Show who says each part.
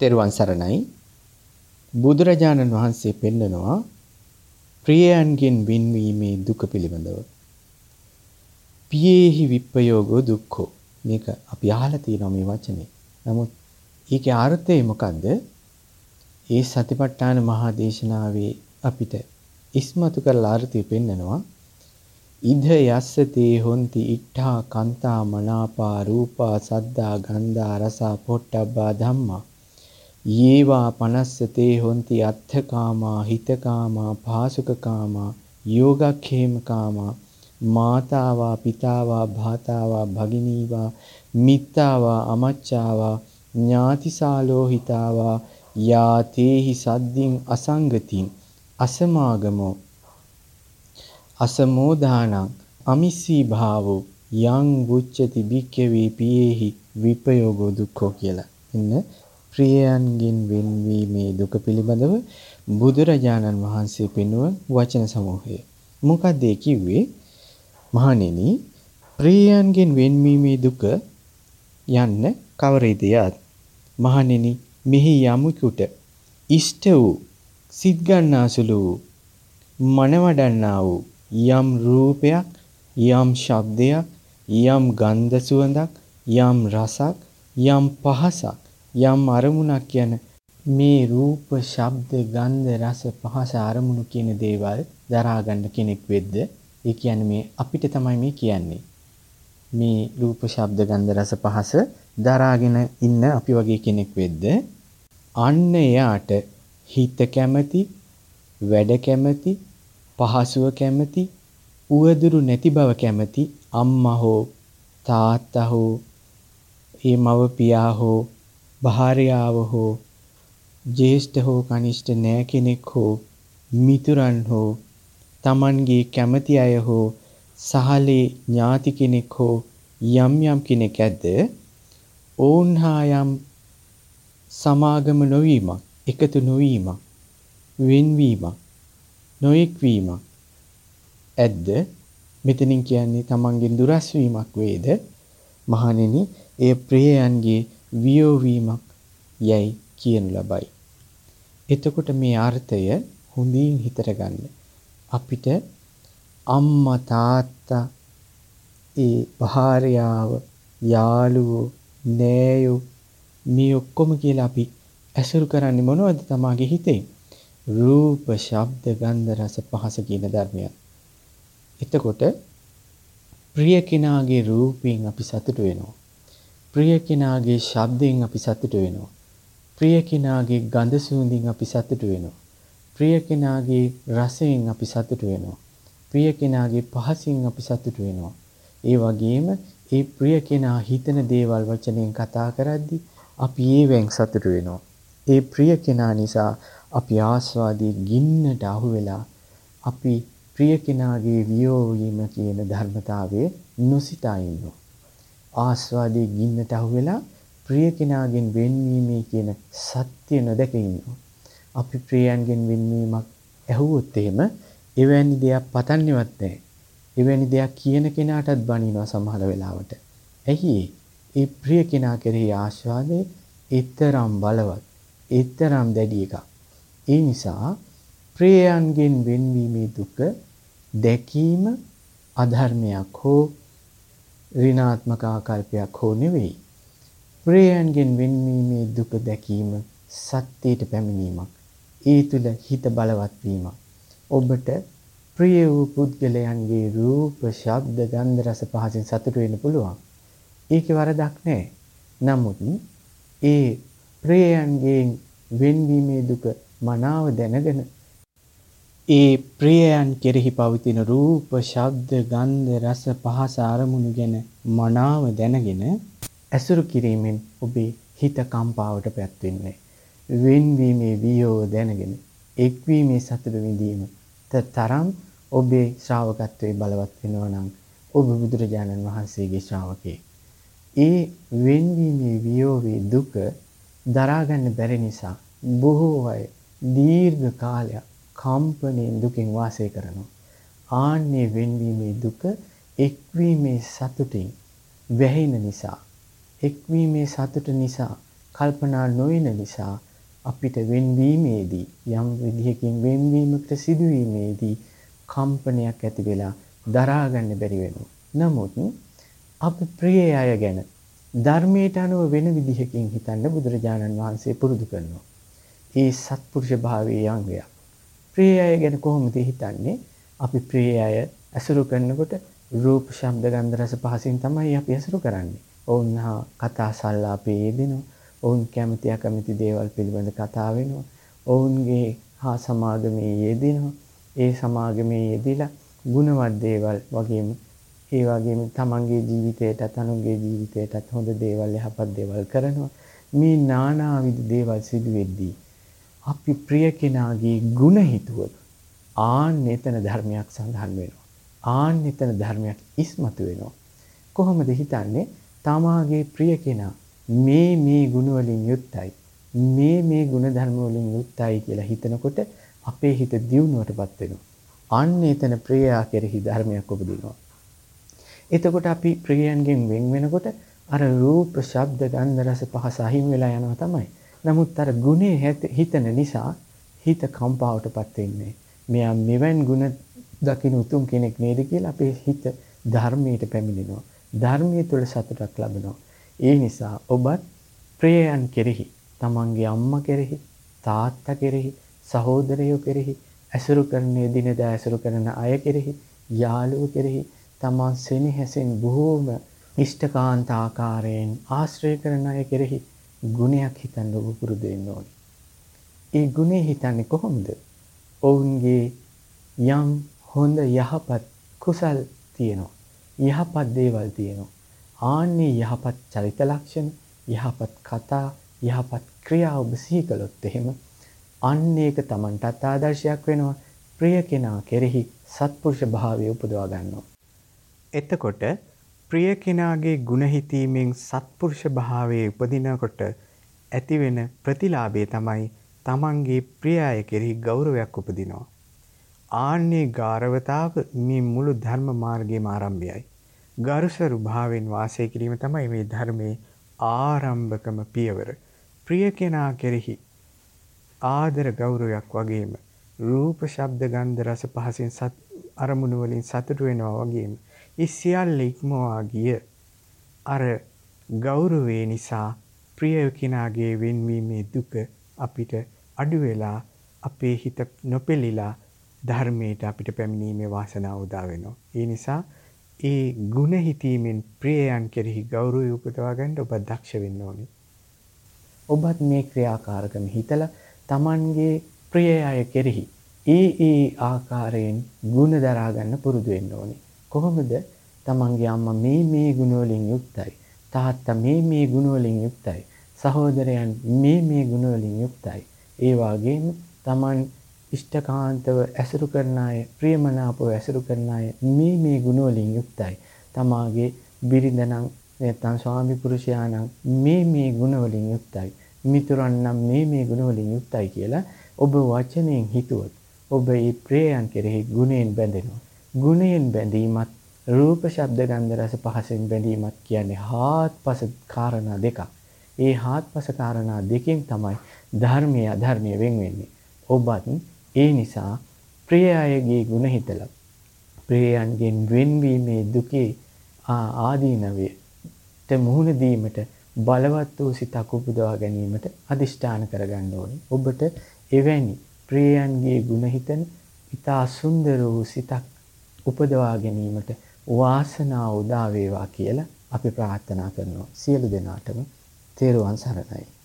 Speaker 1: තෙරුවන් සරණයි. බුදුරජාණන් වහන්සේ පෙන්නනවා ප්‍රියයන්ගෙන් වෙන්වීමේ දුක පිළිබඳව. පියේහි විප්පයෝගෝ දුක්ඛෝ. මේක අපි අහලා තියෙනවා මේ වචනේ. නමුත් ඒකේ අර්ථය මොකද්ද? ඒ සතිපට්ඨාන මහා දේශනාවේ අපිට ඉස්මතු කරලා අර්ථය පෙන්නනවා. ඉද යස්සතේ හොಂತಿ ඉට්ඨා කන්තා මනාපා රූපා සද්දා ගන්ධා රසා පොට්ටබ්බා ධම්මා යේවා පනස්සතේ හොಂತಿ අත්ථකාමා හිතකාමා පාසුකකාමා යෝගක්ඛේමකාමා මාතාවා පිතාවා භාතාවා භගිනීවා මිත්තාවා අමච්චාවා ඥාතිසාලෝහිතාවා යාතේහි සද්දින් අසංගතින් අසමාගමෝ අසමෝදානං අමිස්සී භාවෝ යං වුච්චති භික්ඛවේ පියේහි විපයෝගෝ දුක්ඛෝ කියලා. එන්න ප්‍රියයන්ගෙන් වෙන්වීමේ දුක පිළිබඳව බුදුරජාණන් වහන්සේ පෙන්වන වචන සමූහය. මොකක්ද ඒ කිව්වේ? මහණෙනි ප්‍රියයන්ගෙන් වෙන්වීමේ දුක යන්න කවරේද යත් මහණෙනි මෙහි යමුකුට ඉෂ්ට වූ සිත් ගන්නාසුළු වූ මනවඩන්නා වූ යම් රූපයක් යම් ශබ්දයක් යම් ගන්ධ සුවඳක් යම් රසක් යම් පහසක් යම් අරමුණක් යන මේ රූප ශබ්ද ගන්ධ රස පහස අරමුණු කියන දේවල් දරා ගන්න කෙනෙක් වෙද්ද ඒ කියන්නේ මේ අපිට තමයි මේ කියන්නේ. මේ රූප, ශබ්ද, ගන්ධ, රස, පහස දරාගෙන ඉන්න අපි වගේ කෙනෙක් වෙද්ද අන්න එයාට හිත කැමති, වැඩ කැමති, පහසුව කැමති, උවදුරු නැති බව කැමති අම්මා හෝ තාත්තා හෝ ඒ මව පියා හෝ භාර්යාව හෝ ජේෂ්ඨ හෝ කනිෂ්ඨ නෑ කෙනෙක් හෝ මිතුරන් හෝ Tamanගේ කැමති අය හෝ සහලේ ඥාති කෙනෙක් හෝ යම් යම් කෙනෙක් ඇද්ද ඔවුන් හා යම් සමාගම නොවීමක් එකතු නොවීමක් වෙන්වීමක් නොඑක්වීමක් ඇද්ද? මෙතනින් කියන්නේ තමන්ගෙන් දුරස් වීමක් වේද? මහණෙනි එය ප්‍රියයන්ගේ වියෝ වීමක් යයි කියනු ලබයි. එතකොට මේ අර්ථය හොඳින් හිතට ගන්න. අපිට අම්මා තාත්තා ඒ භාර්යාව යාළුවෝ නෑයෝ මේ ඔක්කොම කියලා අපි ඇසුරු කරන්නේ මොනවද තමාගේ හිතේ? රූප ශබ්ද ගන්ධ රස පහස කියන ධර්මයන්. එතකොට ප්‍රිය කෙනාගේ රූපයෙන් අපි සතුට වෙනවා. ප්‍රිය කෙනාගේ ශබ්දයෙන් අපි සතුට වෙනවා ප්‍රිය කෙනාගේ ගඳ සුවඳින් අපි සතුට වෙනවා ප්‍රිය කෙනාගේ රසයෙන් අපි සතුටු වෙනවා. ප්‍රිය කෙනාගේ පහසින් අපි සතුටු වෙනවා. ඒ වගේම ඒ ප්‍රිය කෙනා හිතන දේවල් වචනෙන් කතා කරද්දී අපි ඒවෙන් සතුටු වෙනවා. ඒ ප්‍රිය කෙනා නිසා අපි ආස්වාදී ගින්නට අහු වෙලා අපි ප්‍රිය කෙනාගේ වියෝ වීම කියන ධර්මතාවයේ නොසිතා ඉන්නවා. ආස්වාදී ගින්නට අහු වෙලා ප්‍රිය කෙනාගෙන් වෙන්වීමේ කියන සත්‍ය නොදක ඉන්නවා. අපි ප්‍රියයන්ගෙන් වෙන්වීමක් ඇහුවොත් එහෙම එවැනි දෙයක් පතන්නේවත් නැහැ. එවැනි දෙයක් කියන කෙනාටත් බනිනවා සමහර වෙලාවට. ඇයි ඒ ප්‍රිය කෙනා කෙරෙහි ආශාදේ ඊතරම් බලවත්, ඊතරම් දැඩි එකක්. ඒ නිසා ප්‍රියයන්ගෙන් වෙන්වීමේ දුක දැකීම අධර්මයක් හෝ ඍණාත්මක ආකල්පයක් හෝ නෙවෙයි. ප්‍රියයන්ගෙන් වෙන්වීමේ දුක දැකීම සත්‍යයට පැමිණීමක්. ඒ තුල හිත බලවත් වීමක්. ඔබට ප්‍රිය වූ පුද්ගලයන්ගේ රූප, ශබ්ද, ගන්ධ, රස පහසින් සතුටු වෙන්න පුළුවන්. ඒකේ වරදක් නැහැ. නමුත් ඒ ප්‍රියයන්ගෙන් වෙන්වීමේ දුක මනාව දැනගෙන ඒ ප්‍රියයන් කෙරෙහි පවතින රූප, ශබ්ද, ගන්ධ, රස, පහස අරමුණු ගැන මනාව දැනගෙන ඇසුරු කිරීමෙන් ඔබේ හිත කම්පාවට පැත්වෙන්නේ. වෙන්වීමේ වියෝව දැනගෙන එක්වීමේ සතුට විඳීම තරම් ඔබේ ශ්‍රාවකත්වයේ බලවත් වෙනවා නම් ඔබ බුදුරජාණන් වහන්සේගේ ශ්‍රාවකයෙක්. ඒ වෙන්වීමේ වියෝවේ දුක දරා ගන්න බැරි නිසා බොහෝ අය දීර්ඝ කාලයක් කම්පණයෙන් දුකින් වාසය කරනවා. ආන්නේ වෙන්වීමේ දුක එක්වීමේ සතුටින් වැහෙන නිසා එක්වීමේ සතුට නිසා කල්පනා නොවන නිසා අපිට වෙන්වීමේදී යම් විදිහකින් වෙන්වීමකට සිදුවීමේදී කම්පනයක් ඇති වෙලා දරා ගන්න බැරි වෙනවා. නමුත් අප ප්‍රිය අය ගැන ධර්මයට අනුව වෙන විදිහකින් හිතන්න බුදුරජාණන් වහන්සේ පුරුදු කරනවා. ඒ සත්පුරුෂ භාවයේ අංගය. ප්‍රිය අය ගැන කොහොමද හිතන්නේ? අපි ප්‍රිය අය ඇසුරු කරනකොට රූප, ශබ්ද, ගන්ධ, රස පහසින් තමයි අපි ඇසුරු කරන්නේ. ඔවුන් හා කතා සල්ලාපේ යෙදෙනවා. ඔවුන් කැමති අකමැති දේවල් පිළිබඳ කතා වෙනවා. ඔවුන්ගේ හා සමාගමේ යෙදෙනවා. ඒ සමාගමේ යෙදිලා ගුණවත් දේවල් වගේම ඒ වගේම තමන්ගේ ජීවිතයටත් අනුන්ගේ ජීවිතයටත් හොඳ දේවල් යහපත් දේවල් කරනවා. මේ නානාවිධ දේවල් සිදු වෙද්දී අපි ප්‍රිය කෙනාගේ ಗುಣ හිතුවොත් ආන් එතන ධර්මයක් සඳහන් වෙනවා. ආන් එතන ධර්මයක් ඉස්මතු වෙනවා. කොහොමද හිතන්නේ? තමාගේ ප්‍රිය කෙනා මේ මේ ගුණ වලින් යුක්තයි. මේ මේ ගුණ ධර්ම වලින් යුක්තයි කියලා හිතනකොට අපේ හිත දියුණුවටපත් වෙනවා. අන්න එතන ප්‍රියා කෙරෙහි ධර්මයක් උපදිනවා. එතකොට අපි ප්‍රියයන්ගෙන් වෙන් වෙනකොට අර රූප, ශබ්ද, ගන්ධ, රස පහස අහිමි වෙලා යනවා තමයි. නමුත් අර ගුණේ හිතන නිසා හිත කම්පාවටපත් වෙන්නේ. මෙයා මෙවන් ගුණ දකින්න උතුම් කෙනෙක් නේද කියලා අපේ හිත ධර්මයට පැමිණෙනවා. ධර්මයේ තුල සතුටක් ලබනවා. ඒ නිසා ඔබත් ප්‍රියයන් කෙරෙහි, තමන්ගේ අම්මා කෙරෙහි, තාත්තා කෙරෙහි, සහෝදරයෝ කෙරෙහි, ඇසුරු කරන දිනදා ඇසුරු කරන අය කෙරෙහි, යාළුවෝ කෙරෙහි තමන් සෙනෙහසෙන් බොහෝම ඉෂ්ඨකාන්ත ආකාරයෙන් ආශ්‍රය කරන අය කෙරෙහි ගුණයක් හිතන්න ඔබ පුරුදු වෙන්න ඕනේ. ඒ ගුණේ හිතන්නේ කොහොමද? ඔවුන්ගේ යම් හොඳ යහපත් කුසල් තියෙනවා. යහපත් දේවල් තියෙනවා. ආන්නේ යහපත් චරිත ලක්ෂණ, යහපත් කතා, යහපත් ක්‍රියා ඔබ සිහි කළොත් එහෙම අන්න ඒක Tamanටත් ආදර්ශයක් වෙනවා. ප්‍රිය කෙනා කෙරෙහි සත්පුරුෂ භාවය උපදවා ගන්නවා. එතකොට ප්‍රිය කෙනාගේ ಗುಣ හිතීමෙන් සත්පුරුෂ භාවයේ උපදිනකොට ඇතිවෙන ප්‍රතිලාභය තමයි තමන්ගේ ප්‍රිය අය කෙරෙහි ගෞරවයක් උපදිනවා. ආන්නේ ගාරවතාව මේ මුළු ධර්ම මාර්ගයේම ආරම්භයයි. ගරුසරු භාවයෙන් වාසය කිරීම තමයි මේ ධර්මයේ ආරම්භකම පියවර. ප්‍රිය කෙනා කෙරෙහි ආදර ගෞරවයක් වගේම රූප ශබ්ද ගන්ධ රස පහසින් සත් අරමුණු වලින් සතුටු වෙනවා වගේම ඒ සියල්ල ඉක්මවා ගිය අර ගෞරවේ නිසා ප්‍රිය කෙනාගේ වෙන්වීමේ දුක අපිට අඩු වෙලා අපේ හිත නොපෙළිලා ධර්මයට අපිට පැමිණීමේ වාසනාව උදා වෙනවා. ඒ නිසා ඒ ಗುಣ හිතීමෙන් ප්‍රියයන් කෙරෙහි ගෞරවය උපදවා ගන්න ඔබ දක්ෂ වෙන්න ඕනේ. ඔබත් මේ ක්‍රියාකාරකම හිතලා Tamanගේ ප්‍රිය අය කෙරෙහි ඒ ඒ ආකාරයෙන් ಗುಣ දරා ගන්න පුරුදු වෙන්න ඕනේ. කොහොමද? Tamanගේ අම්මා මේ මේ ගුණ වලින් යුක්තයි. තාත්තා මේ මේ ගුණ වලින් යුක්තයි. සහෝදරයන් මේ මේ ගුණ වලින් යුක්තයි. ඒ වගේම Taman ඉෂ්ඨකාන්තව ඇසුරු කරන අය, ප්‍රියමනාපව ඇසුරු කරන අය මේ මේ ගුණ වලින් යුක්තයි. තමාගේ බිරිඳ නම් නැත්නම් ස්වාමි පුරුෂයා නම් මේ මේ ගුණ වලින් යුක්තයි. මිතුරන් නම් මේ මේ ගුණ වලින් යුක්තයි කියලා ඔබ වචනයෙන් හිතුවොත් ඔබ මේ ප්‍රේයන් කෙරෙහි ගුණයෙන් බැඳෙනවා. ගුණයෙන් බැඳීමත් රූප ශබ්ද ගන්ධ රස පහසෙන් බැඳීමත් කියන්නේ හාත්පස කාරණා දෙකක්. ඒ හාත්පස කාරණා දෙකෙන් තමයි ධර්මීය අධර්මීය වෙන් වෙන්නේ. ඔබත් ඒ නිසා ප්‍රිය අයගේ ගුණ හිතලා ප්‍රියයන්ගෙන් වෙන්වීමේ දුකේ ආදීනවයට මුහුණ දීමට බලවත් වූ සිතක් උපදවා ගැනීමට අදිෂ්ඨාන කරගන්න ඕනේ. ඔබට එවැනි ප්‍රියයන්ගේ ගුණ හිතන ඊතා සුන්දර වූ සිතක් උපදවා ගැනීමට වාසනාව උදා වේවා කියලා අපි ප්‍රාර්ථනා කරනවා. සියලු දෙනාටම තෙරුවන් සරණයි.